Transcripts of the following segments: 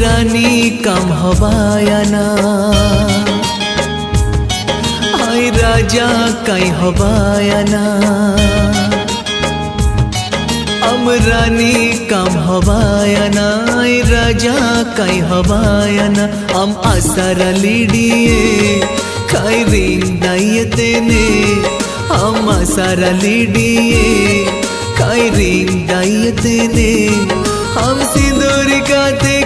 रानी कम हवायाना। आई राजा कई हवायाना। हम रानी कम हवायाना राजा कई हवायाना। हम आसारा लीडिए, खाई रिंग दाइयते ने हम आसारा लीडिए, खाई रिंग ने हम सिंदूर गाते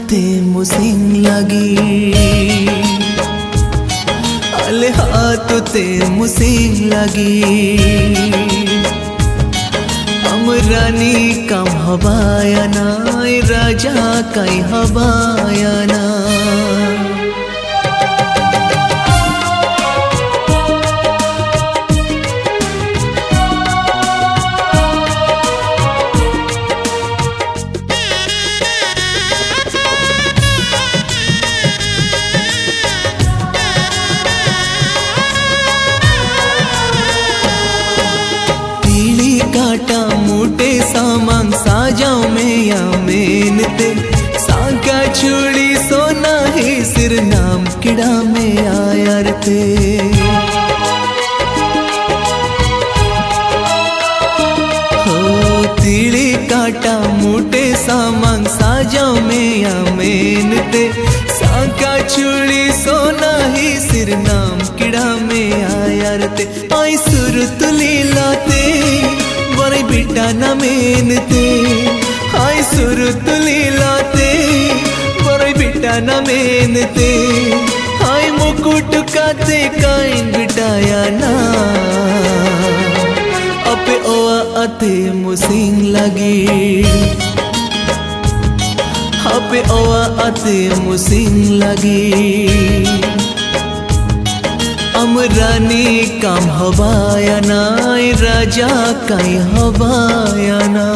हाथ ते मुसिंग लगी। अल हाथ ते मुसिंग लगी। हम रानी कम हवायाना राजा कई हवायाना सामान साजाओ में या मेनते साका चूड़ी सोना ही, सिर नाम किड़ा में आया हो, तीली काटा, मोटे सामान साजाओ में या मेनते साका चूड़ी सोना ही, सिर नाम किड़ा में आया रे आई सुरत लीलाते बड़े बेटा न मेनते आई सुरत लीलाते बेटा न मेनते आई मुकुट काते काइन बिटाया ना। अपे ओआ अते मुसिंग लगी। अपे ओआ अते मुसिंग लगी। अमरानी काम हवायाना राजा कई हवायाना आतुरी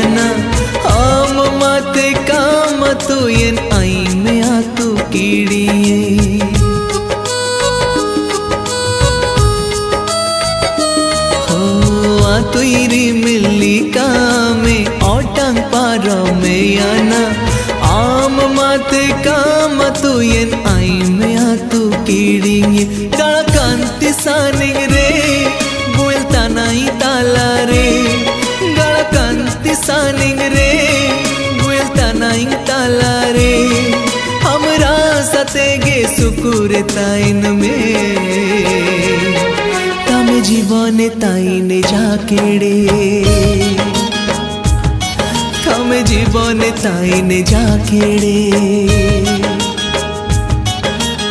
याना आम माते काम तो यन आई में आतु कीड़िए। हो आतुरी मिली कामे ओटंग पारो में याना आम माते काम तो सुकुर ताइन में। तम जीवन ताइन जाकेड़े तम जीवन ताइन जाकेड़े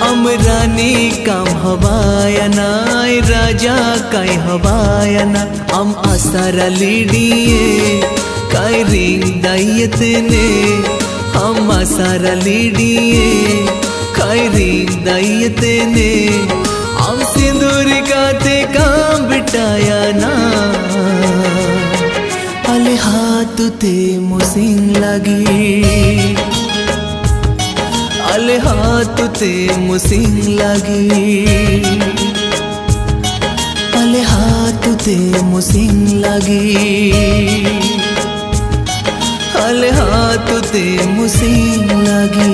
अमरानी काम हवायाना राजा कई हवायाना हम आसारा लीडिए, कई रिंग दाइयत ने। हम आसारा लीडिए। रिंग दाइयत ने हम सिंदूर गाते काम बिटाया ना। अले हाथ ते मुसिंग लगी। अले हाथ ते मुसिंग लगी। अले हाथ ते मुसिंग लगी। अले हाथ ते मुसिंग लगी।